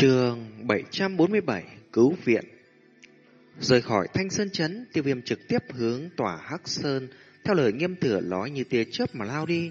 Trường 747 Cứu viện Rời khỏi Thanh Sơn chấn tiêu viêm trực tiếp hướng tỏa Hắc Sơn, theo lời nghiêm thừa nói như tia chớp mà lao đi.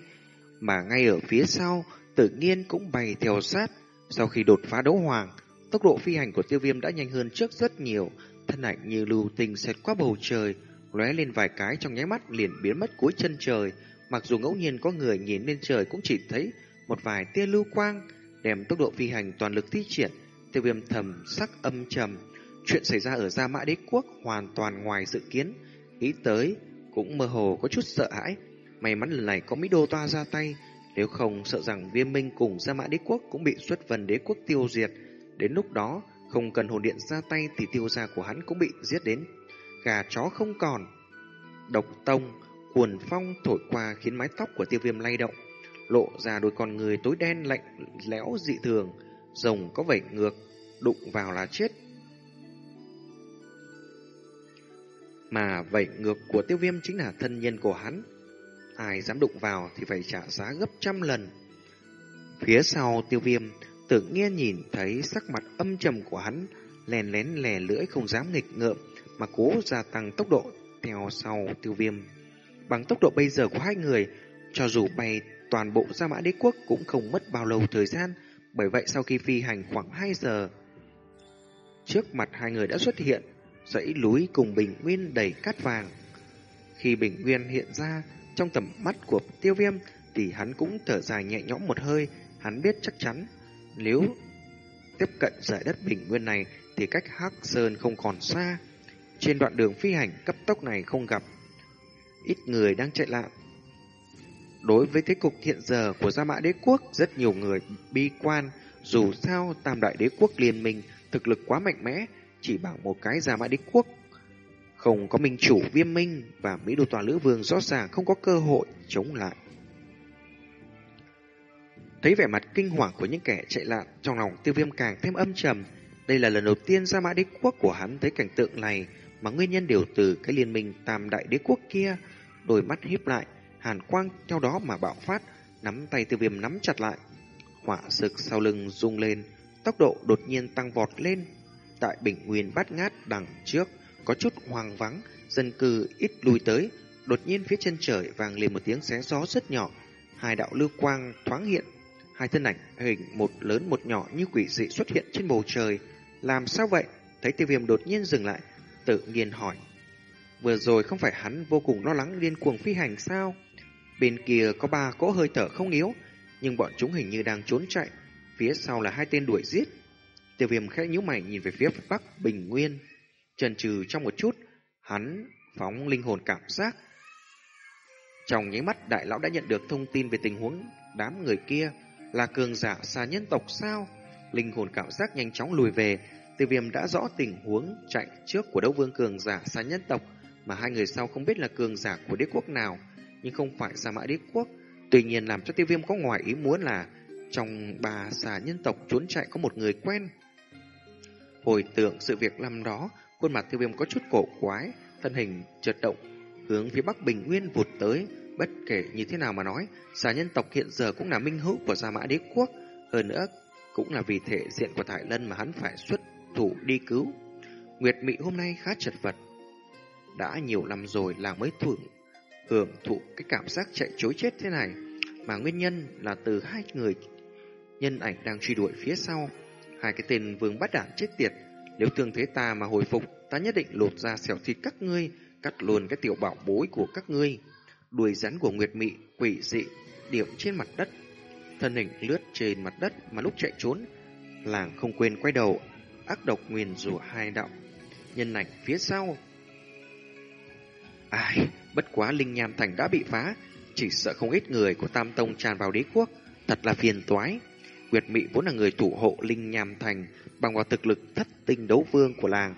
Mà ngay ở phía sau, tự nhiên cũng bay theo sát. Sau khi đột phá đấu hoàng, tốc độ phi hành của tiêu viêm đã nhanh hơn trước rất nhiều, thân ảnh như lưu tình xẹt qua bầu trời, lóe lên vài cái trong nháy mắt liền biến mất cuối chân trời. Mặc dù ngẫu nhiên có người nhìn lên trời cũng chỉ thấy một vài tia lưu quang, đem tốc độ phi hành toàn lực thi triển, tiêu viêm thầm sắc âm trầm. Chuyện xảy ra ở Gia Mã Đế Quốc hoàn toàn ngoài dự kiến, nghĩ tới cũng mơ hồ có chút sợ hãi. May mắn lần này có Mỹ Đô Toa ra tay, nếu không sợ rằng viêm minh cùng Gia Mã Đế Quốc cũng bị xuất vần đế quốc tiêu diệt. Đến lúc đó, không cần hồn điện ra tay thì tiêu gia của hắn cũng bị giết đến. Gà chó không còn. Độc tông, cuồn phong thổi qua khiến mái tóc của tiêu viêm lay động lộ ra đôi con người tối đen lạnh lẽo dị thường, rồng có vảy ngược, đụng vào là chết. Mà vảy ngược của tiêu viêm chính là thân nhân của hắn. Ai dám đụng vào thì phải trả giá gấp trăm lần. Phía sau tiêu viêm, tự nghe nhìn thấy sắc mặt âm trầm của hắn, lèn lén lè lưỡi không dám nghịch ngợm, mà cố gia tăng tốc độ theo sau tiêu viêm. Bằng tốc độ bây giờ của hai người, cho dù bay toàn bộ ra Mã Đế Quốc cũng không mất bao lâu thời gian, bởi vậy sau khi phi hành khoảng 2 giờ, trước mặt hai người đã xuất hiện dãy núi cùng bình nguyên đầy cát vàng. Khi bình nguyên hiện ra trong tầm mắt của tiêu viêm thì hắn cũng thở dài nhẹ nhõm một hơi, hắn biết chắc chắn nếu tiếp cận giải đất bình nguyên này thì cách Hắc Sơn không còn xa. Trên đoạn đường phi hành cấp tốc này không gặp ít người đang chạy lạm Đối với thế cục hiện giờ của Gia Mã Đế Quốc, rất nhiều người bi quan, dù sao Tam Đại Đế Quốc liên minh thực lực quá mạnh mẽ, chỉ bằng một cái Gia Mã Đế Quốc. Không có minh chủ viêm minh và Mỹ Đô Tòa Lữ Vương rõ ràng không có cơ hội chống lại. Thấy vẻ mặt kinh hoàng của những kẻ chạy lạn, trong lòng tiêu viêm càng thêm âm trầm. Đây là lần đầu tiên Gia Mã Đế Quốc của hắn thấy cảnh tượng này, mà nguyên nhân đều từ cái liên minh Tam Đại Đế Quốc kia. Đôi mắt híp lại, hàn quang theo đó mà bạo phát, nắm tay tiêu viêm nắm chặt lại. Họa sực sau lưng rung lên, tốc độ đột nhiên tăng vọt lên. Tại bình nguyên bát ngát đằng trước, có chút hoang vắng, dân cư ít lui tới. Đột nhiên phía chân trời vang lên một tiếng xé gió rất nhỏ. Hai đạo lưu quang thoáng hiện, hai thân ảnh hình một lớn một nhỏ như quỷ dị xuất hiện trên bầu trời. Làm sao vậy? Thấy tiêu viêm đột nhiên dừng lại, tự nhiên hỏi. Vừa rồi không phải hắn vô cùng lo lắng điên cuồng phi hành sao? Bên kia có ba cỗ hơi thở không yếu, nhưng bọn chúng hình như đang trốn chạy. Phía sau là hai tên đuổi giết. Tiêu viêm khẽ nhíu mày nhìn về phía bắc bình nguyên. Trần trừ trong một chút, hắn phóng linh hồn cảm giác. Trong nháy mắt đại lão đã nhận được thông tin về tình huống đám người kia là cường giả xa nhân tộc sao? Linh hồn cảm giác nhanh chóng lùi về, tiêu viêm đã rõ tình huống chạy trước của đấu vương cường giả xa nhân tộc, mà hai người sau không biết là cường giả của đế quốc nào nhưng không phải Sa Mã Đế Quốc. Tuy nhiên làm cho tiêu viêm có ngoài ý muốn là trong bà xà nhân tộc trốn chạy có một người quen. Hồi tưởng sự việc năm đó, khuôn mặt tiêu viêm có chút cổ quái, thân hình chợt động, hướng phía bắc bình nguyên vụt tới. Bất kể như thế nào mà nói, xà nhân tộc hiện giờ cũng là minh hữu của Sa Mã Đế Quốc. Hơn nữa, cũng là vì thể diện của Thải Lân mà hắn phải xuất thủ đi cứu. Nguyệt Mị hôm nay khá chật vật. Đã nhiều năm rồi là mới thưởng hưởng thụ cái cảm giác chạy chối chết thế này, mà nguyên nhân là từ hai người nhân ảnh đang truy đuổi phía sau. Hai cái tên vương bắt đản chết tiệt, nếu thương thế ta mà hồi phục, ta nhất định lột ra xẻo thịt các ngươi, cắt luôn cái tiểu bảo bối của các ngươi. Đuôi rắn của Nguyệt Mị quỷ dị điểm trên mặt đất, thân hình lướt trên mặt đất mà lúc chạy trốn, làng không quên quay đầu, ác độc nguyền rủa hai đạo nhân ảnh phía sau. Ai, Bất quá Linh Nham Thành đã bị phá, chỉ sợ không ít người của Tam Tông tràn vào đế quốc, thật là phiền toái. Nguyệt Mị vốn là người thủ hộ Linh Nham Thành bằng vào thực lực thất tinh đấu vương của làng.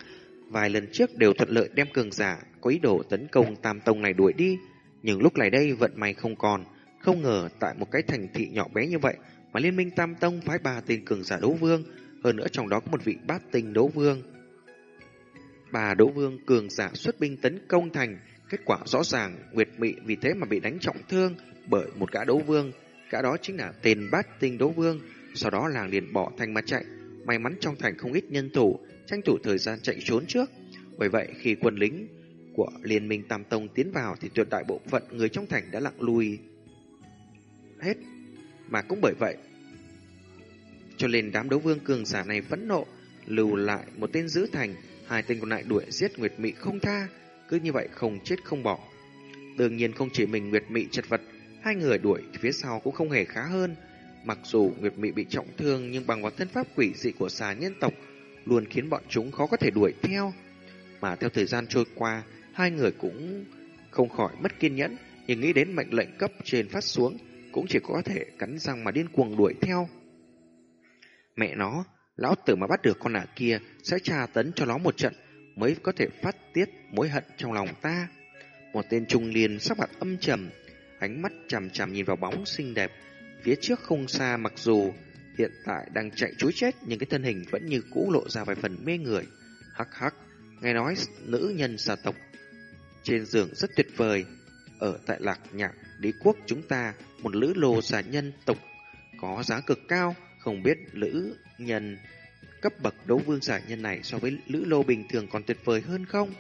Vài lần trước đều thuận lợi đem cường giả có ý đồ tấn công Tam Tông này đuổi đi. Nhưng lúc này đây vận may không còn, không ngờ tại một cái thành thị nhỏ bé như vậy mà Liên minh Tam Tông phái ba tên cường giả đấu vương, hơn nữa trong đó có một vị bát tinh đấu vương. Bà đấu vương cường giả xuất binh tấn công thành, Kết quả rõ ràng, Nguyệt Mị vì thế mà bị đánh trọng thương bởi một gã đấu vương. Gã đó chính là tên bát tinh đấu vương. Sau đó làng liền bỏ thành mà chạy. may mắn trong thành không ít nhân thủ, tranh thủ thời gian chạy trốn trước. Bởi vậy, khi quân lính của Liên minh Tam Tông tiến vào thì tuyệt đại bộ phận người trong thành đã lặng lui hết. Mà cũng bởi vậy, cho nên đám đấu vương cường giả này phẫn nộ, lưu lại một tên giữ thành, hai tên còn lại đuổi giết Nguyệt Mị không tha, cứ như vậy không chết không bỏ. Đương nhiên không chỉ mình Nguyệt Mị chật vật, hai người đuổi phía sau cũng không hề khá hơn. Mặc dù Nguyệt Mị bị trọng thương nhưng bằng vào thân pháp quỷ dị của xà nhân tộc luôn khiến bọn chúng khó có thể đuổi theo. Mà theo thời gian trôi qua, hai người cũng không khỏi mất kiên nhẫn, nhưng nghĩ đến mệnh lệnh cấp trên phát xuống, cũng chỉ có thể cắn răng mà điên cuồng đuổi theo. Mẹ nó, lão tử mà bắt được con ả kia sẽ tra tấn cho nó một trận mới có thể phát tiết mối hận trong lòng ta. Một tên trung niên sắc mặt âm trầm, ánh mắt chằm chằm nhìn vào bóng xinh đẹp. Phía trước không xa mặc dù hiện tại đang chạy chối chết nhưng cái thân hình vẫn như cũ lộ ra vài phần mê người. Hắc hắc, nghe nói nữ nhân xà tộc trên giường rất tuyệt vời. Ở tại lạc nhạc đế quốc chúng ta, một lữ lô xà nhân tộc có giá cực cao, không biết lữ nhân cấp bậc đấu vương giả nhân này so với lữ lô bình thường còn tuyệt vời hơn không?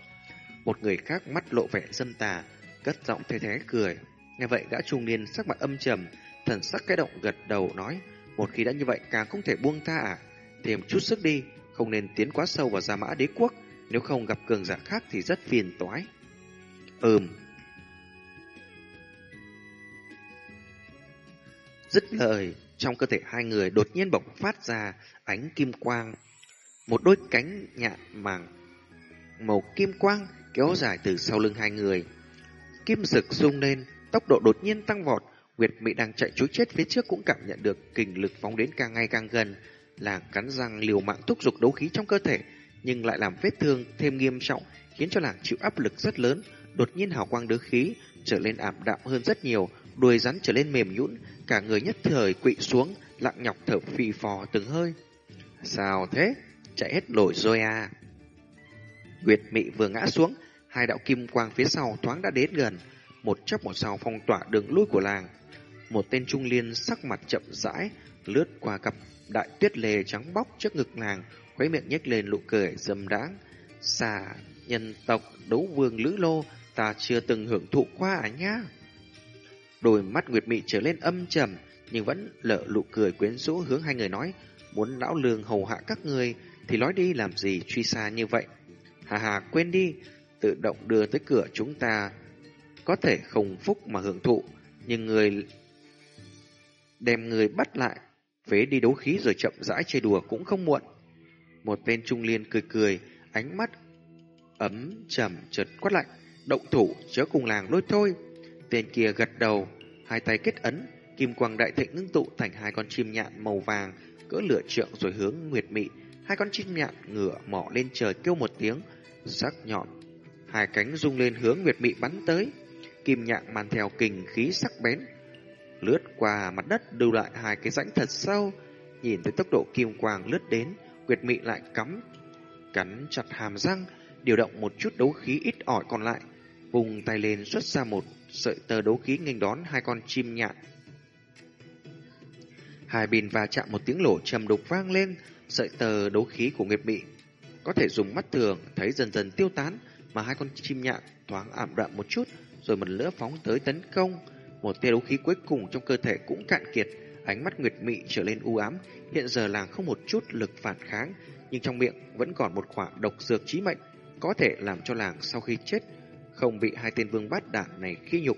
Một người khác mắt lộ vẻ dâm tà, cất giọng thế thế cười. Nghe vậy gã trung niên sắc mặt âm trầm, thần sắc cái động gật đầu nói, một khi đã như vậy càng không thể buông tha à, thêm chút sức đi, không nên tiến quá sâu vào gia mã đế quốc, nếu không gặp cường giả khác thì rất phiền toái. Ừm. Dứt lời, trong cơ thể hai người đột nhiên bộc phát ra ánh kim quang. Một đôi cánh nhạn màng màu kim quang kéo dài từ sau lưng hai người. Kim rực rung lên, tốc độ đột nhiên tăng vọt. Nguyệt Mỹ đang chạy trối chết phía trước cũng cảm nhận được kình lực phóng đến càng ngày càng gần. Làng cắn răng liều mạng thúc giục đấu khí trong cơ thể, nhưng lại làm vết thương thêm nghiêm trọng, khiến cho làng chịu áp lực rất lớn. Đột nhiên hào quang đấu khí trở lên ảm đạm hơn rất nhiều, đuôi rắn trở lên mềm nhũn, cả người nhất thời quỵ xuống, lặng nhọc thở phì phò từng hơi. Sao thế? Chạy hết nổi rồi à? Nguyệt Mị vừa ngã xuống, hai đạo kim quang phía sau thoáng đã đến gần, một chốc một sau phong tỏa đường lui của làng. Một tên trung liên sắc mặt chậm rãi, lướt qua cặp đại tuyết lề trắng bóc trước ngực nàng, khuấy miệng nhếch lên nụ cười dâm đãng. Xà, nhân tộc, đấu vương lữ lô, ta chưa từng hưởng thụ qua à nhá. Đôi mắt Nguyệt Mị trở lên âm trầm, nhưng vẫn lỡ lụ cười quyến rũ hướng hai người nói, muốn lão lương hầu hạ các người thì nói đi làm gì truy xa như vậy. Hà hà quên đi, tự động đưa tới cửa chúng ta có thể không phúc mà hưởng thụ, nhưng người đem người bắt lại, phế đi đấu khí rồi chậm rãi chơi đùa cũng không muộn. Một tên trung liên cười cười, ánh mắt ấm trầm chợt quát lạnh, động thủ chớ cùng làng lôi thôi. Tên kia gật đầu, hai tay kết ấn, kim quang đại thịnh ngưng tụ thành hai con chim nhạn màu vàng cỡ lửa trượng rồi hướng nguyệt mị. Hai con chim nhạn ngửa mỏ lên trời kêu một tiếng, sắc nhọn. Hai cánh rung lên hướng nguyệt mị bắn tới. Kim nhạn màn theo kình khí sắc bén, lướt qua mặt đất lưu lại hai cái rãnh thật sâu. Nhìn thấy tốc độ kim quang lướt đến, nguyệt mị lại cắm, cắn chặt hàm răng, điều động một chút đấu khí ít ỏi còn lại, vùng tay lên xuất ra một sợi tơ đấu khí nghênh đón hai con chim nhạn. Hai bên va chạm một tiếng lỗ trầm đục vang lên, sợi tơ đấu khí của Nguyệt Mị có thể dùng mắt thường thấy dần dần tiêu tán, mà hai con chim nhạn thoáng ảm đạm một chút, rồi một lửa phóng tới tấn công. Một tia đấu khí cuối cùng trong cơ thể cũng cạn kiệt, ánh mắt Nguyệt Mị trở lên u ám, hiện giờ làng không một chút lực phản kháng, nhưng trong miệng vẫn còn một quả độc dược chí mệnh, có thể làm cho làng sau khi chết không bị hai tên vương bát đản này khi nhục.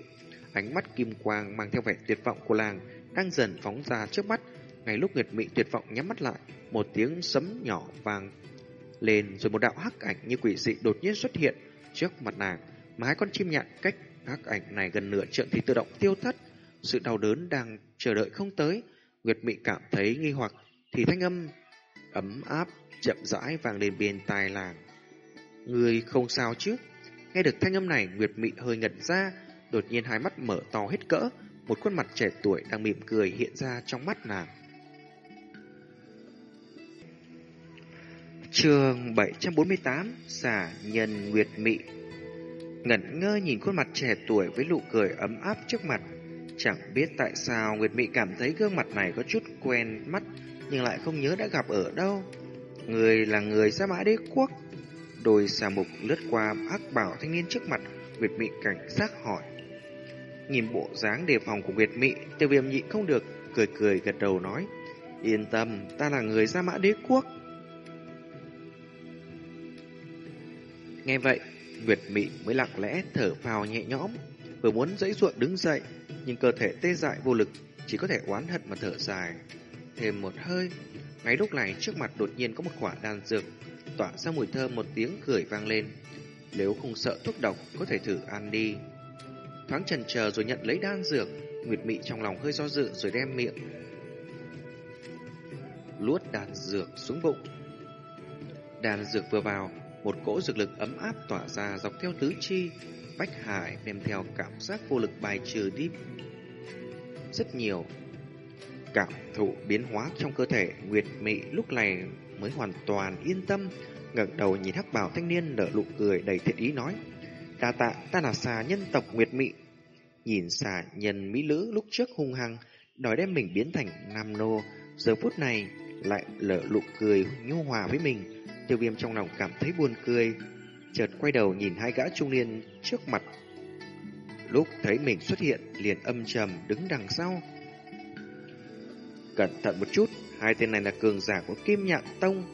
Ánh mắt kim quang mang theo vẻ tuyệt vọng của làng đang dần phóng ra trước mắt. Ngay lúc Nguyệt Mị tuyệt vọng nhắm mắt lại, một tiếng sấm nhỏ vang lên rồi một đạo hắc ảnh như quỷ dị đột nhiên xuất hiện trước mặt nàng. Mà hai con chim nhạn cách hắc ảnh này gần nửa trượng thì tự động tiêu thất. Sự đau đớn đang chờ đợi không tới. Nguyệt Mị cảm thấy nghi hoặc thì thanh âm ấm áp chậm rãi vang lên bên tai làng. Người không sao chứ? Nghe được thanh âm này, Nguyệt Mị hơi ngẩn ra, đột nhiên hai mắt mở to hết cỡ, một khuôn mặt trẻ tuổi đang mỉm cười hiện ra trong mắt nàng. Trường 748 Xả Nhân Nguyệt Mị Ngẩn ngơ nhìn khuôn mặt trẻ tuổi với nụ cười ấm áp trước mặt Chẳng biết tại sao Nguyệt Mị cảm thấy gương mặt này có chút quen mắt Nhưng lại không nhớ đã gặp ở đâu Người là người Sa Mã Đế Quốc. Đôi xà mục lướt qua ác bảo thanh niên trước mặt, Nguyệt Mị cảnh giác hỏi. Nhìn bộ dáng đề phòng của Nguyệt Mị, tiêu viêm nhị không được, cười cười gật đầu nói. Yên tâm, ta là người Gia Mã Đế Quốc. Nghe vậy, Nguyệt Mị mới lặng lẽ thở phào nhẹ nhõm, vừa muốn dãy ruộng đứng dậy, nhưng cơ thể tê dại vô lực, chỉ có thể oán hận mà thở dài. Thêm một hơi, ngay lúc này trước mặt đột nhiên có một quả đan dược, tỏa ra mùi thơm một tiếng cười vang lên. Nếu không sợ thuốc độc, có thể thử ăn đi. Thoáng chần chờ rồi nhận lấy đan dược, Nguyệt Mị trong lòng hơi do dự rồi đem miệng luốt đan dược xuống bụng. Đan dược vừa vào, một cỗ dược lực ấm áp tỏa ra dọc theo tứ chi, Bách Hải đem theo cảm giác vô lực bài trừ đi rất nhiều. Cảm thụ biến hóa trong cơ thể, Nguyệt Mị lúc này mới hoàn toàn yên tâm, ngẩng đầu nhìn hắc bảo thanh niên nở nụ cười đầy thiện ý nói: "Đa tạ, ta là xà nhân tộc Nguyệt Mị." Nhìn xà nhân mỹ nữ lúc trước hung hăng, đòi đem mình biến thành nam nô, giờ phút này lại lở nụ cười nhu hòa với mình. Tiêu viêm trong lòng cảm thấy buồn cười, chợt quay đầu nhìn hai gã trung niên trước mặt. Lúc thấy mình xuất hiện, liền âm trầm đứng đằng sau. Cẩn thận một chút, hai tên này là cường giả của Kim Nhạn Tông,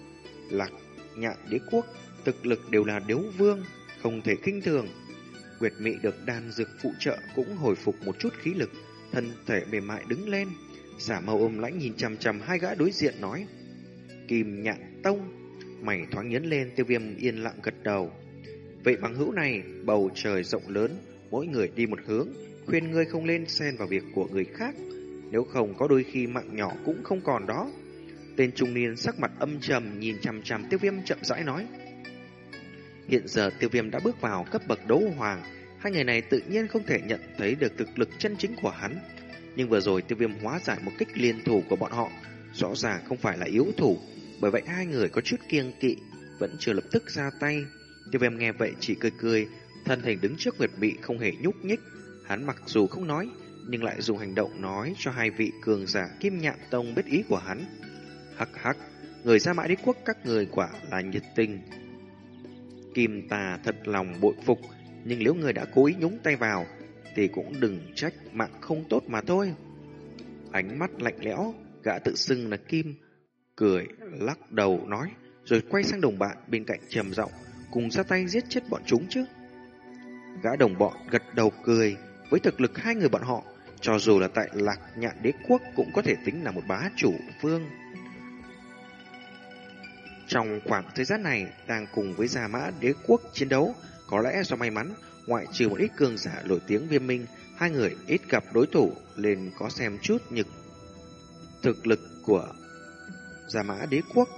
Lạc Nhạn Đế Quốc, thực lực đều là đếu vương, không thể kinh thường. Nguyệt Mị được đan dược phụ trợ cũng hồi phục một chút khí lực, thân thể mềm mại đứng lên, giả màu ôm lãnh nhìn chằm chằm hai gã đối diện nói: "Kim Nhạn Tông." Mày thoáng nhấn lên, Tiêu Viêm yên lặng gật đầu. Vậy bằng hữu này, bầu trời rộng lớn, mỗi người đi một hướng, khuyên ngươi không lên xen vào việc của người khác, nếu không có đôi khi mạng nhỏ cũng không còn đó. Tên trung niên sắc mặt âm trầm nhìn chằm chằm Tiêu Viêm chậm rãi nói: Hiện giờ tiêu viêm đã bước vào cấp bậc đấu hoàng, hai người này tự nhiên không thể nhận thấy được thực lực chân chính của hắn. Nhưng vừa rồi tiêu viêm hóa giải một kích liên thủ của bọn họ, rõ ràng không phải là yếu thủ, bởi vậy hai người có chút kiêng kỵ, vẫn chưa lập tức ra tay. Tiêu viêm nghe vậy chỉ cười cười, thân hình đứng trước Nguyệt Mị không hề nhúc nhích. Hắn mặc dù không nói, nhưng lại dùng hành động nói cho hai vị cường giả kim nhạn tông biết ý của hắn. Hắc hắc, người ra mãi đế quốc các người quả là nhiệt tình, Kim tà thật lòng bội phục, nhưng nếu người đã cố ý nhúng tay vào, thì cũng đừng trách mạng không tốt mà thôi. Ánh mắt lạnh lẽo, gã tự xưng là Kim, cười, lắc đầu nói, rồi quay sang đồng bạn bên cạnh trầm giọng cùng ra tay giết chết bọn chúng chứ. Gã đồng bọn gật đầu cười, với thực lực hai người bọn họ, cho dù là tại lạc nhạn đế quốc cũng có thể tính là một bá chủ vương. Trong khoảng thời gian này, đang cùng với Gia Mã đế quốc chiến đấu, có lẽ do may mắn, ngoại trừ một ít cường giả nổi tiếng viêm minh, hai người ít gặp đối thủ nên có xem chút nhực thực lực của Gia Mã đế quốc.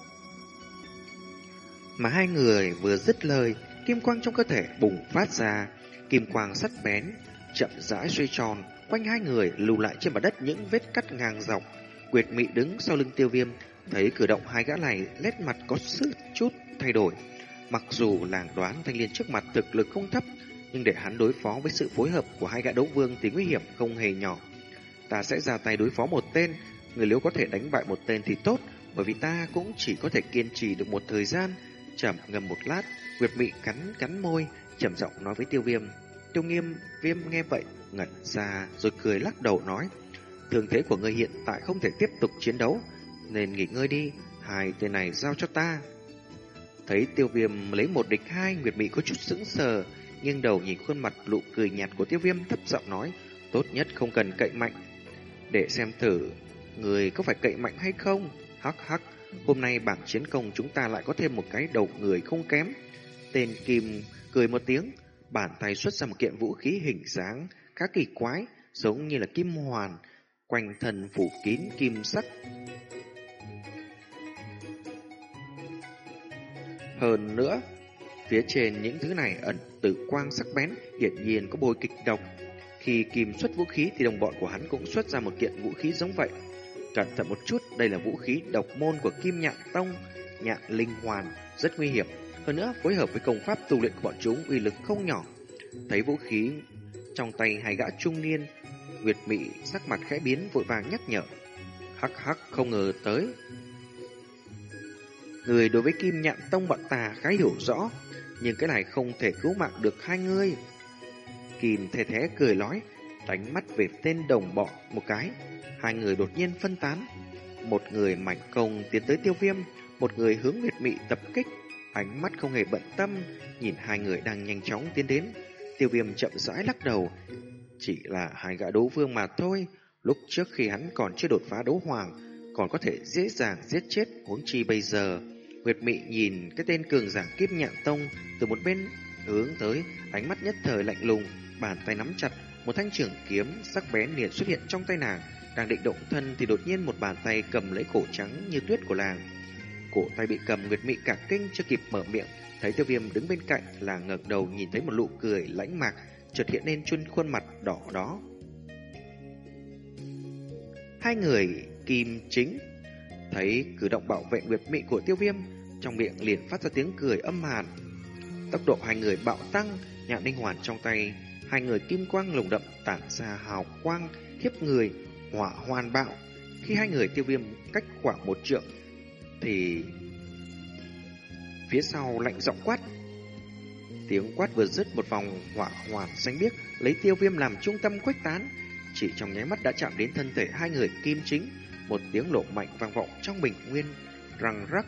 Mà hai người vừa dứt lời, kim quang trong cơ thể bùng phát ra, kim quang sắt bén, chậm rãi xoay tròn, quanh hai người lưu lại trên mặt đất những vết cắt ngang dọc. Quyệt mị đứng sau lưng tiêu viêm, Thấy cử động hai gã này, nét mặt có sự chút thay đổi. Mặc dù làng đoán thanh niên trước mặt thực lực không thấp, nhưng để hắn đối phó với sự phối hợp của hai gã đấu vương thì nguy hiểm không hề nhỏ. Ta sẽ ra tay đối phó một tên, người nếu có thể đánh bại một tên thì tốt, bởi vì ta cũng chỉ có thể kiên trì được một thời gian. Chậm ngầm một lát, Nguyệt Mị cắn cắn môi, trầm giọng nói với Tiêu Viêm. Tiêu Nghiêm, Viêm nghe vậy, ngẩn ra rồi cười lắc đầu nói: "Thương thế của ngươi hiện tại không thể tiếp tục chiến đấu, nên nghỉ ngơi đi, hai tên này giao cho ta. Thấy tiêu viêm lấy một địch hai, Nguyệt Mị có chút sững sờ, nghiêng đầu nhìn khuôn mặt lụ cười nhạt của tiêu viêm thấp giọng nói, tốt nhất không cần cậy mạnh. Để xem thử, người có phải cậy mạnh hay không? Hắc hắc, hôm nay bảng chiến công chúng ta lại có thêm một cái đầu người không kém. Tên Kim cười một tiếng, bàn tay xuất ra một kiện vũ khí hình dáng khá kỳ quái, giống như là kim hoàn, quanh thân phủ kín kim sắc Hơn nữa, phía trên những thứ này ẩn tử quang sắc bén, hiển nhiên có bôi kịch độc. Khi Kim xuất vũ khí thì đồng bọn của hắn cũng xuất ra một kiện vũ khí giống vậy. Cẩn thận một chút, đây là vũ khí độc môn của Kim Nhạn Tông, Nhạn Linh Hoàn, rất nguy hiểm. Hơn nữa, phối hợp với công pháp tu luyện của bọn chúng uy lực không nhỏ. Thấy vũ khí trong tay hai gã trung niên, Nguyệt Mị sắc mặt khẽ biến vội vàng nhắc nhở. Hắc hắc không ngờ tới, Người đối với kim nhạn tông bọn ta khá hiểu rõ, nhưng cái này không thể cứu mạng được hai người. Kim thê thế cười nói, đánh mắt về tên đồng bọn một cái. Hai người đột nhiên phân tán. Một người mạnh công tiến tới tiêu viêm, một người hướng Nguyệt Mị tập kích. Ánh mắt không hề bận tâm, nhìn hai người đang nhanh chóng tiến đến. Tiêu viêm chậm rãi lắc đầu. Chỉ là hai gã đấu vương mà thôi. Lúc trước khi hắn còn chưa đột phá đấu hoàng, còn có thể dễ dàng giết chết huống chi bây giờ. Nguyệt Mị nhìn cái tên cường giả kiếp nhạn tông từ một bên hướng tới, ánh mắt nhất thời lạnh lùng, bàn tay nắm chặt, một thanh trưởng kiếm sắc bén liền xuất hiện trong tay nàng. Đang định động thân thì đột nhiên một bàn tay cầm lấy cổ trắng như tuyết của nàng. Cổ tay bị cầm Nguyệt Mị cả kinh chưa kịp mở miệng, thấy Tiêu Viêm đứng bên cạnh là ngẩng đầu nhìn thấy một nụ cười lãnh mạc chợt hiện lên trên khuôn mặt đỏ đó. Hai người kim chính thấy cử động bảo vệ Nguyệt Mị của Tiêu Viêm, trong miệng liền phát ra tiếng cười âm hàn. Tốc độ hai người bạo tăng, nhạn linh hoàn trong tay, hai người kim quang lồng đậm tản ra hào quang khiếp người, hỏa hoàn bạo. Khi hai người Tiêu Viêm cách khoảng một trượng thì phía sau lạnh giọng quát. Tiếng quát vừa dứt một vòng hỏa hoàn xanh biếc lấy Tiêu Viêm làm trung tâm khuếch tán, chỉ trong nháy mắt đã chạm đến thân thể hai người kim chính một tiếng nổ mạnh vang vọng trong bình nguyên, răng rắc.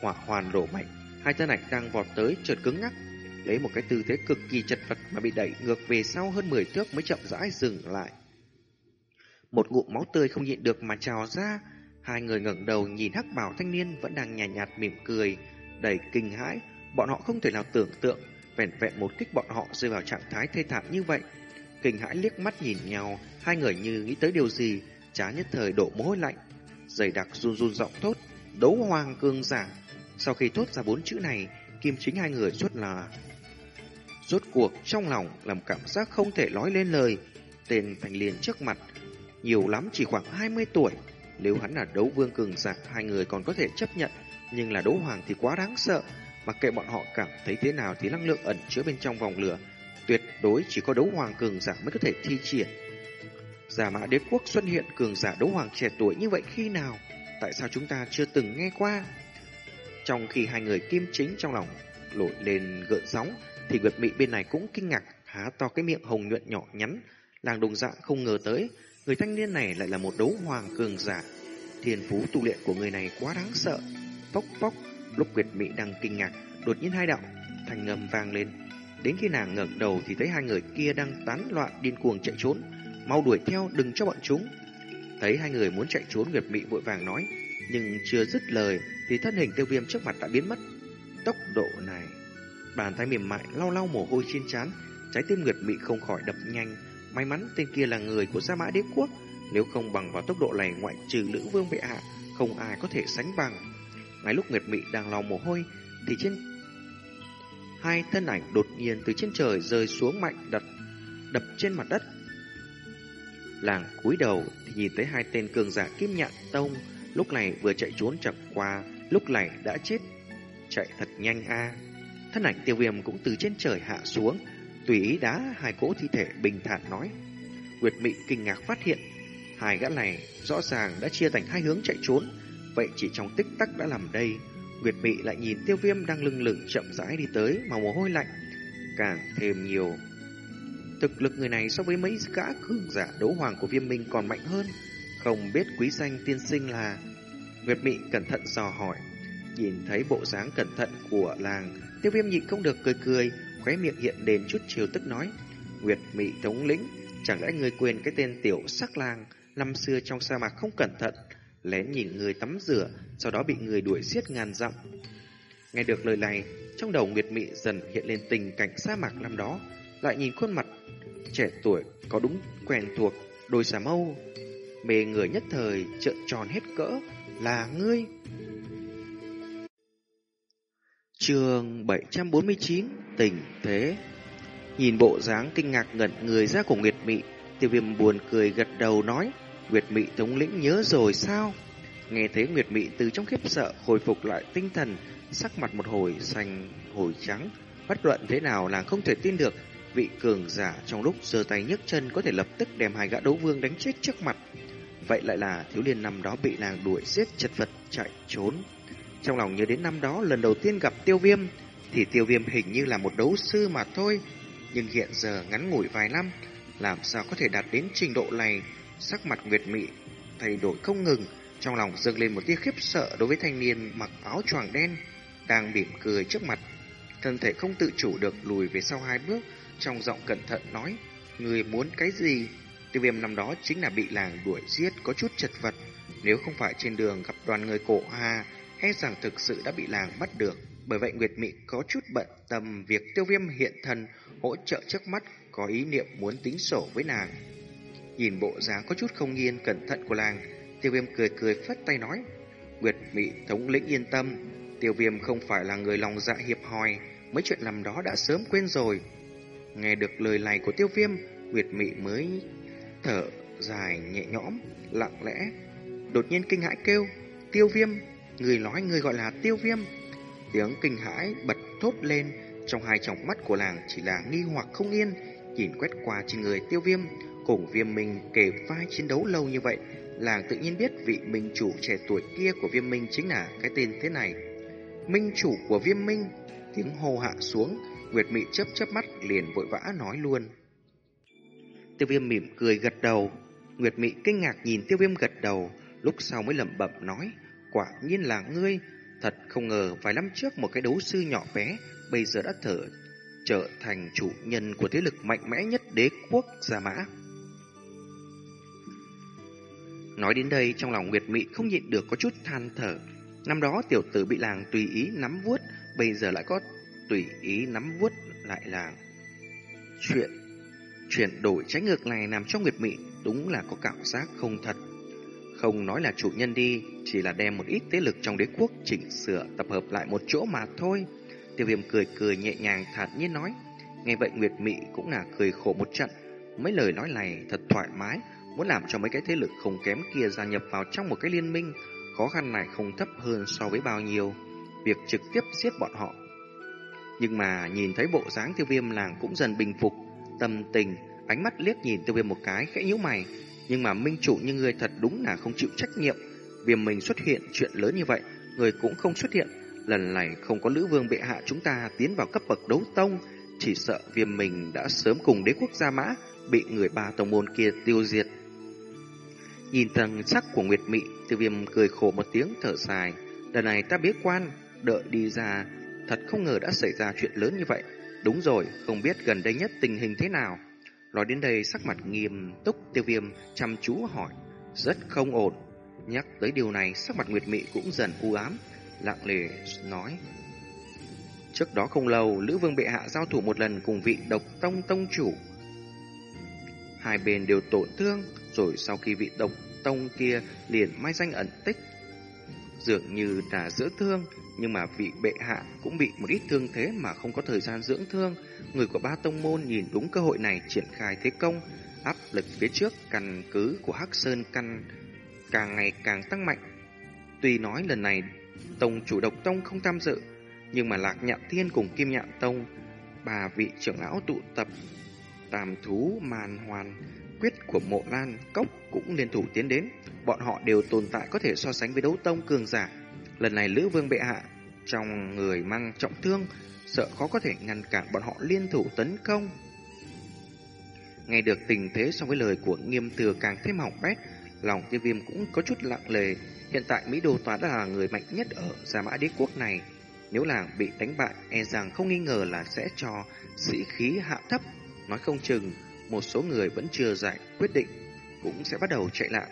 Hỏa hoàn nổ mạnh, hai thân ảnh đang vọt tới chợt cứng ngắc, lấy một cái tư thế cực kỳ chật vật mà bị đẩy ngược về sau hơn 10 thước mới chậm rãi dừng lại. Một ngụm máu tươi không nhịn được mà trào ra, hai người ngẩng đầu nhìn hắc bảo thanh niên vẫn đang nhàn nhạt, nhạt mỉm cười, đầy kinh hãi, bọn họ không thể nào tưởng tượng vẹn vẹn một kích bọn họ rơi vào trạng thái thê thảm như vậy. Kinh hãi liếc mắt nhìn nhau, hai người như nghĩ tới điều gì, Chán nhất thời đổ mồ hôi lạnh, dày đặc run run giọng thốt, đấu hoàng cương giả. Sau khi thốt ra bốn chữ này, kim chính hai người suốt là... Rốt cuộc trong lòng làm cảm giác không thể nói lên lời. Tên thành liền trước mặt, nhiều lắm chỉ khoảng 20 tuổi. Nếu hắn là đấu vương cường giả, hai người còn có thể chấp nhận, nhưng là đấu hoàng thì quá đáng sợ. Mặc kệ bọn họ cảm thấy thế nào thì năng lượng ẩn chứa bên trong vòng lửa, tuyệt đối chỉ có đấu hoàng cường giả mới có thể thi triển. Giả mã đế quốc xuất hiện cường giả đấu hoàng trẻ tuổi như vậy khi nào? Tại sao chúng ta chưa từng nghe qua? Trong khi hai người kim chính trong lòng nổi lên gợn sóng, thì Nguyệt Mị bên này cũng kinh ngạc, há to cái miệng hồng nhuận nhỏ nhắn. Làng đồng dạng không ngờ tới, người thanh niên này lại là một đấu hoàng cường giả. Thiên phú tu luyện của người này quá đáng sợ. Pốc pốc, lúc Nguyệt Mị đang kinh ngạc, đột nhiên hai đạo, thành ngầm vang lên. Đến khi nàng ngẩng đầu thì thấy hai người kia đang tán loạn điên cuồng chạy trốn mau đuổi theo đừng cho bọn chúng. Thấy hai người muốn chạy trốn Nguyệt Mị vội vàng nói, nhưng chưa dứt lời thì thân hình tiêu viêm trước mặt đã biến mất. Tốc độ này, bàn tay mềm mại lau lau mồ hôi trên trán, trái tim Nguyệt Mị không khỏi đập nhanh. May mắn tên kia là người của Gia Mã Đế Quốc, nếu không bằng vào tốc độ này ngoại trừ Lữ Vương Vệ Hạ, không ai có thể sánh bằng. Ngay lúc Nguyệt Mị đang lau mồ hôi, thì trên hai thân ảnh đột nhiên từ trên trời rơi xuống mạnh đặt đập trên mặt đất Làng cúi đầu thì nhìn thấy hai tên cường giả kim nhạn tông, lúc này vừa chạy trốn chậm qua, lúc này đã chết. Chạy thật nhanh a. Thân ảnh tiêu viêm cũng từ trên trời hạ xuống, tùy ý đá hai cỗ thi thể bình thản nói. Nguyệt Mị kinh ngạc phát hiện, hai gã này rõ ràng đã chia thành hai hướng chạy trốn, vậy chỉ trong tích tắc đã làm đây. Nguyệt Mị lại nhìn tiêu viêm đang lưng lửng chậm rãi đi tới mà mồ hôi lạnh, càng thêm nhiều Thực lực người này so với mấy gã cường giả đấu hoàng của viêm minh còn mạnh hơn. Không biết quý danh tiên sinh là... Nguyệt Mị cẩn thận dò hỏi. Nhìn thấy bộ dáng cẩn thận của làng, tiêu viêm nhịn không được cười cười, khóe miệng hiện đến chút chiều tức nói. Nguyệt Mị thống lĩnh, chẳng lẽ người quên cái tên tiểu sắc làng năm xưa trong sa mạc không cẩn thận, lén nhìn người tắm rửa, sau đó bị người đuổi giết ngàn dặm. Nghe được lời này, trong đầu Nguyệt Mị dần hiện lên tình cảnh sa mạc năm đó, lại nhìn khuôn mặt trẻ tuổi có đúng quen thuộc, đôi xà mâu, mê người nhất thời trợn tròn hết cỡ, là ngươi. Trường 749 Tình Thế Nhìn bộ dáng kinh ngạc ngẩn người ra của Nguyệt Mị, tiêu viêm buồn cười gật đầu nói, Nguyệt Mị thống lĩnh nhớ rồi sao? Nghe thấy Nguyệt Mị từ trong khiếp sợ hồi phục lại tinh thần, sắc mặt một hồi xanh hồi trắng, bất luận thế nào là không thể tin được vị cường giả trong lúc giơ tay nhấc chân có thể lập tức đem hai gã đấu vương đánh chết trước mặt. Vậy lại là thiếu niên năm đó bị nàng đuổi giết chật vật chạy trốn. trong lòng nhớ đến năm đó lần đầu tiên gặp tiêu viêm, thì tiêu viêm hình như là một đấu sư mà thôi. Nhưng hiện giờ ngắn ngủi vài năm, làm sao có thể đạt đến trình độ này, sắc mặt nguyệt mị thay đổi không ngừng, trong lòng dâng lên một tia khiếp sợ đối với thanh niên mặc áo choàng đen, đang mỉm cười trước mặt. Thân thể không tự chủ được lùi về sau hai bước, trong giọng cẩn thận nói, người muốn cái gì? Tiêu viêm năm đó chính là bị làng đuổi giết có chút chật vật, nếu không phải trên đường gặp đoàn người cổ hà, e rằng thực sự đã bị làng bắt được. Bởi vậy Nguyệt Mị có chút bận tâm việc tiêu viêm hiện thân hỗ trợ trước mắt có ý niệm muốn tính sổ với nàng. Nhìn bộ dáng có chút không yên cẩn thận của làng, tiêu viêm cười cười phất tay nói. Nguyệt Mị thống lĩnh yên tâm, tiêu viêm không phải là người lòng dạ hiệp hòi, mấy chuyện làm đó đã sớm quên rồi. Nghe được lời này của tiêu viêm, Nguyệt Mị mới thở dài nhẹ nhõm, lặng lẽ. Đột nhiên kinh hãi kêu, tiêu viêm, người nói người gọi là tiêu viêm. Tiếng kinh hãi bật thốt lên, trong hai tròng mắt của làng chỉ là nghi hoặc không yên, nhìn quét qua trên người tiêu viêm, cùng viêm minh kề vai chiến đấu lâu như vậy, làng tự nhiên biết vị minh chủ trẻ tuổi kia của viêm minh chính là cái tên thế này. Minh chủ của viêm minh, tiếng hô hạ xuống, Nguyệt Mị chớp chớp mắt liền vội vã nói luôn. Tiêu viêm mỉm cười gật đầu, Nguyệt Mị kinh ngạc nhìn tiêu viêm gật đầu, lúc sau mới lẩm bẩm nói, quả nhiên là ngươi, thật không ngờ vài năm trước một cái đấu sư nhỏ bé, bây giờ đã thở trở thành chủ nhân của thế lực mạnh mẽ nhất đế quốc Gia Mã. Nói đến đây trong lòng Nguyệt Mị không nhịn được có chút than thở. Năm đó tiểu tử bị làng tùy ý nắm vuốt, bây giờ lại có tùy ý nắm vuốt lại làng. Chuyện chuyển đổi trái ngược này làm cho Nguyệt Mị đúng là có cảm giác không thật. Không nói là chủ nhân đi, chỉ là đem một ít thế lực trong đế quốc chỉnh sửa tập hợp lại một chỗ mà thôi. Tiêu viêm cười cười nhẹ nhàng thản nhiên nói. Nghe vậy Nguyệt Mị cũng là cười khổ một trận. Mấy lời nói này thật thoải mái, muốn làm cho mấy cái thế lực không kém kia gia nhập vào trong một cái liên minh. Khó khăn này không thấp hơn so với bao nhiêu. Việc trực tiếp giết bọn họ. Nhưng mà nhìn thấy bộ dáng tiêu viêm làng cũng dần bình phục. Tâm tình, ánh mắt liếc nhìn tiêu viêm một cái khẽ nhíu mày. Nhưng mà minh chủ như người thật đúng là không chịu trách nhiệm. Viêm mình xuất hiện chuyện lớn như vậy, người cũng không xuất hiện Lần này không có Lữ Vương bệ hạ chúng ta tiến vào cấp bậc đấu tông, chỉ sợ viêm mình đã sớm cùng đế quốc gia mã bị người ba tông môn kia tiêu diệt. Nhìn thần sắc của Nguyệt Mị, tiêu viêm cười khổ một tiếng thở dài. Lần này ta bế quan, đợi đi ra, thật không ngờ đã xảy ra chuyện lớn như vậy. Đúng rồi, không biết gần đây nhất tình hình thế nào. Nói đến đây sắc mặt nghiêm túc tiêu viêm chăm chú hỏi, rất không ổn. Nhắc tới điều này, sắc mặt Nguyệt Mị cũng dần u ám, lặng lề nói. Trước đó không lâu, Lữ Vương Bệ Hạ giao thủ một lần cùng vị độc tông tông chủ. Hai bên đều tổn thương, rồi sau khi vị độc tông kia liền mai danh ẩn tích. Dường như đã dưỡng thương, nhưng mà vị bệ hạ cũng bị một ít thương thế mà không có thời gian dưỡng thương. Người của ba tông môn nhìn đúng cơ hội này triển khai thế công, áp lực phía trước căn cứ của Hắc Sơn căn càng ngày càng tăng mạnh. Tuy nói lần này Tông chủ độc tông không tham dự, nhưng mà Lạc Nhạn Thiên cùng Kim Nhạn Tông, bà vị trưởng lão tụ tập, tam thú màn hoàn, quyết của mộ lan cốc cũng liên thủ tiến đến. Bọn họ đều tồn tại có thể so sánh với đấu tông cường giả. Lần này Lữ Vương bệ hạ trong người mang trọng thương, sợ khó có thể ngăn cản bọn họ liên thủ tấn công. Nghe được tình thế so với lời của nghiêm thừa càng thêm hỏng bét, lòng tiêu viêm cũng có chút lặng lề, Hiện tại Mỹ Đô Toán đã là người mạnh nhất ở Gia Mã Đế Quốc này. Nếu là bị đánh bại, e rằng không nghi ngờ là sẽ cho sĩ khí hạ thấp. Nói không chừng, một số người vẫn chưa giải quyết định, cũng sẽ bắt đầu chạy lại.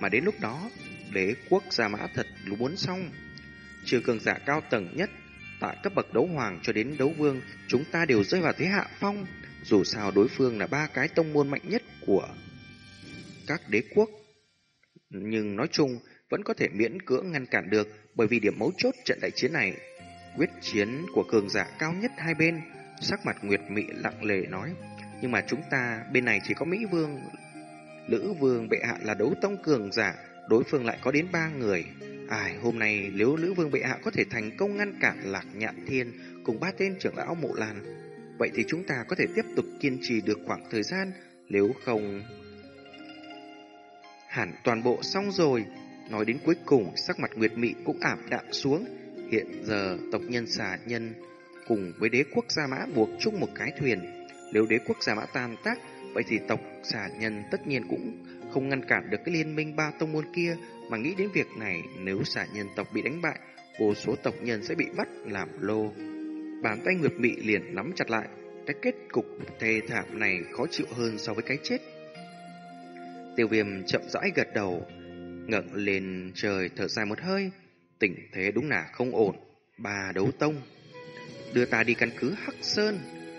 Mà đến lúc đó, đế quốc Gia Mã thật muốn xong. Trừ cường giả cao tầng nhất, tại cấp bậc đấu hoàng cho đến đấu vương, chúng ta đều rơi vào thế hạ phong. Dù sao đối phương là ba cái tông môn mạnh nhất của các đế quốc nhưng nói chung vẫn có thể miễn cưỡng ngăn cản được bởi vì điểm mấu chốt trận đại chiến này. Quyết chiến của cường giả cao nhất hai bên, sắc mặt Nguyệt Mị lặng lề nói. Nhưng mà chúng ta bên này chỉ có Mỹ Vương, Lữ Vương bệ hạ là đấu tông cường giả, đối phương lại có đến ba người. Ai, hôm nay nếu Lữ Vương bệ hạ có thể thành công ngăn cản Lạc Nhạn Thiên cùng ba tên trưởng lão Mộ Lan, vậy thì chúng ta có thể tiếp tục kiên trì được khoảng thời gian, nếu không hẳn toàn bộ xong rồi. Nói đến cuối cùng, sắc mặt Nguyệt Mị cũng ảm đạm xuống. Hiện giờ tộc nhân xà nhân cùng với đế quốc Gia Mã buộc chung một cái thuyền. Nếu đế quốc Gia Mã tan tác, vậy thì tộc xà nhân tất nhiên cũng không ngăn cản được cái liên minh ba tông môn kia mà nghĩ đến việc này nếu xà nhân tộc bị đánh bại, vô số tộc nhân sẽ bị bắt làm lô. Bàn tay Nguyệt Mị liền nắm chặt lại, cái kết cục thê thảm này khó chịu hơn so với cái chết. Tiêu viêm chậm rãi gật đầu, ngẩng lên trời thở dài một hơi, tình thế đúng là không ổn, bà đấu tông. Đưa ta đi căn cứ Hắc Sơn.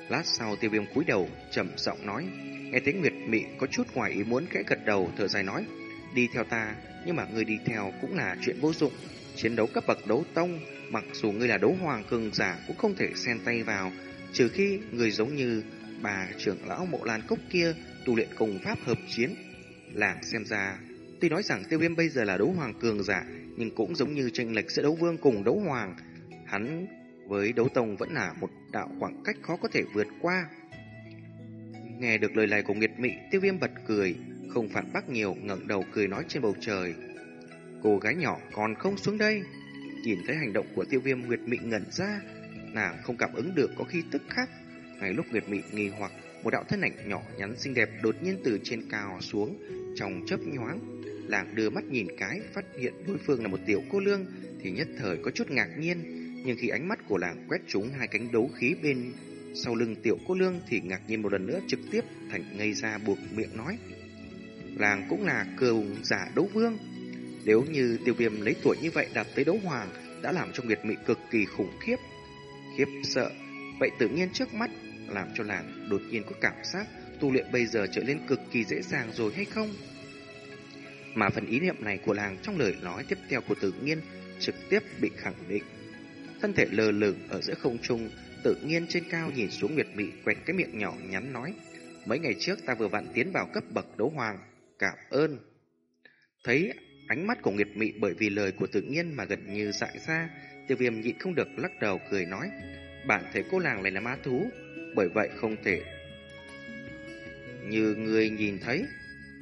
Lát sau tiêu viêm cúi đầu, trầm giọng nói, nghe tiếng Nguyệt Mị có chút ngoài ý muốn khẽ gật đầu, thở dài nói, đi theo ta, nhưng mà người đi theo cũng là chuyện vô dụng. Chiến đấu cấp bậc đấu tông, mặc dù ngươi là đấu hoàng cường giả cũng không thể xen tay vào, trừ khi người giống như bà trưởng lão mộ lan cốc kia tu luyện cùng pháp hợp chiến. Làng xem ra, tuy nói rằng tiêu viêm bây giờ là đấu hoàng cường giả, nhưng cũng giống như tranh lệch giữa đấu vương cùng đấu hoàng. Hắn với đấu tông vẫn là một đạo khoảng cách khó có thể vượt qua. Nghe được lời này của Nguyệt Mị, tiêu viêm bật cười, không phản bác nhiều, ngẩng đầu cười nói trên bầu trời. Cô gái nhỏ còn không xuống đây. Nhìn thấy hành động của tiêu viêm Nguyệt Mị ngẩn ra, nàng không cảm ứng được có khi tức khắc Ngay lúc Nguyệt Mị nghi hoặc, một đạo thân ảnh nhỏ nhắn xinh đẹp đột nhiên từ trên cao xuống, trong chớp nhoáng. Làng đưa mắt nhìn cái, phát hiện đối phương là một tiểu cô lương, thì nhất thời có chút ngạc nhiên. Nhưng khi ánh mắt của làng quét trúng hai cánh đấu khí bên sau lưng tiểu cô lương thì ngạc nhiên một lần nữa trực tiếp thành ngây ra buộc miệng nói. Làng cũng là cường giả đấu vương. Nếu như tiêu viêm lấy tuổi như vậy đạt tới đấu hoàng đã làm cho Nguyệt Mị cực kỳ khủng khiếp. Khiếp sợ, vậy tự nhiên trước mắt làm cho làng đột nhiên có cảm giác tu luyện bây giờ trở nên cực kỳ dễ dàng rồi hay không? Mà phần ý niệm này của làng trong lời nói tiếp theo của tự nhiên trực tiếp bị khẳng định. Thân thể lờ lửng ở giữa không trung, tự nhiên trên cao nhìn xuống Nguyệt Mị quẹt cái miệng nhỏ nhắn nói. Mấy ngày trước ta vừa vặn tiến vào cấp bậc đấu hoàng, cảm ơn. Thấy ánh mắt của Nguyệt Mị bởi vì lời của tự nhiên mà gần như dại ra, tiêu viêm nhịn không được lắc đầu cười nói. Bạn thấy cô làng này là ma thú, bởi vậy không thể như người nhìn thấy.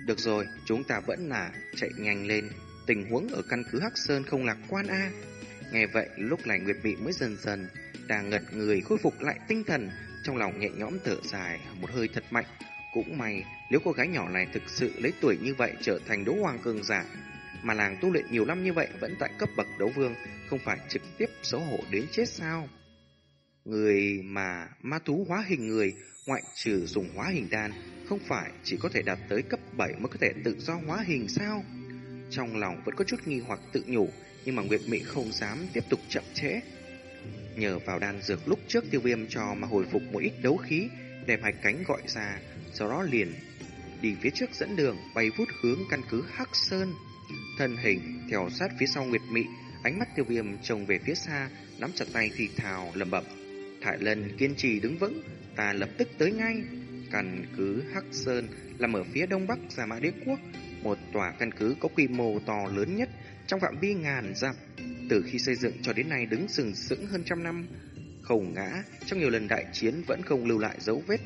Được rồi, chúng ta vẫn là chạy nhanh lên. Tình huống ở căn cứ Hắc Sơn không lạc quan a. Nghe vậy, lúc này Nguyệt Mị mới dần dần đang ngật người khôi phục lại tinh thần, trong lòng nhẹ nhõm thở dài một hơi thật mạnh. Cũng may, nếu cô gái nhỏ này thực sự lấy tuổi như vậy trở thành đấu hoàng cường giả, mà làng tu luyện nhiều năm như vậy vẫn tại cấp bậc đấu vương, không phải trực tiếp xấu hổ đến chết sao? Người mà ma thú hóa hình người, ngoại trừ dùng hóa hình đan, không phải chỉ có thể đạt tới cấp 7 mới có thể tự do hóa hình sao? Trong lòng vẫn có chút nghi hoặc tự nhủ, nhưng mà Nguyệt Mị không dám tiếp tục chậm trễ. Nhờ vào đan dược lúc trước tiêu viêm cho mà hồi phục một ít đấu khí, đẹp hai cánh gọi ra, sau đó liền đi phía trước dẫn đường, bay vút hướng căn cứ Hắc Sơn. Thân hình theo sát phía sau Nguyệt Mị, ánh mắt tiêu viêm trông về phía xa, nắm chặt tay thì thào lẩm bẩm. Thải Lân kiên trì đứng vững, ta lập tức tới ngay. Căn cứ Hắc Sơn nằm ở phía đông bắc Gia Mã Đế Quốc, một tòa căn cứ có quy mô to lớn nhất trong phạm vi ngàn dặm. Từ khi xây dựng cho đến nay đứng sừng sững hơn trăm năm, không ngã, trong nhiều lần đại chiến vẫn không lưu lại dấu vết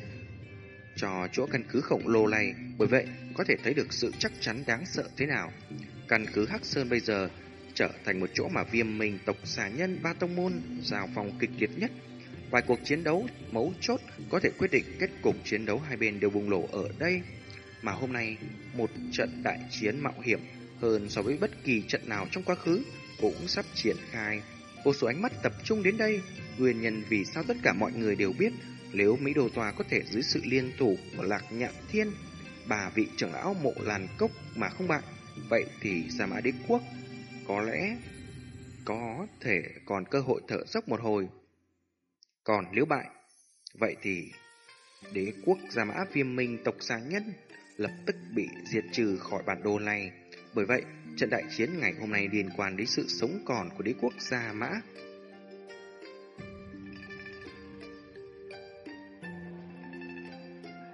cho chỗ căn cứ khổng lồ này, bởi vậy có thể thấy được sự chắc chắn đáng sợ thế nào. Căn cứ Hắc Sơn bây giờ trở thành một chỗ mà viêm mình tộc xà nhân ba tông môn giao phòng kịch liệt nhất. Vài cuộc chiến đấu mấu chốt có thể quyết định kết cục chiến đấu hai bên đều bùng nổ ở đây. Mà hôm nay, một trận đại chiến mạo hiểm hơn so với bất kỳ trận nào trong quá khứ cũng sắp triển khai. Vô số ánh mắt tập trung đến đây, nguyên nhân vì sao tất cả mọi người đều biết nếu Mỹ đồ Tòa có thể dưới sự liên thủ của Lạc Nhạn Thiên, bà vị trưởng lão mộ làn cốc mà không bại, vậy thì Gia Mã Đế Quốc có lẽ có thể còn cơ hội thở dốc một hồi. Còn nếu bại, vậy thì đế quốc Gia Mã Viêm Minh tộc xa nhân lập tức bị diệt trừ khỏi bản đồ này. Bởi vậy, trận đại chiến ngày hôm nay liên quan đến sự sống còn của đế quốc Gia Mã.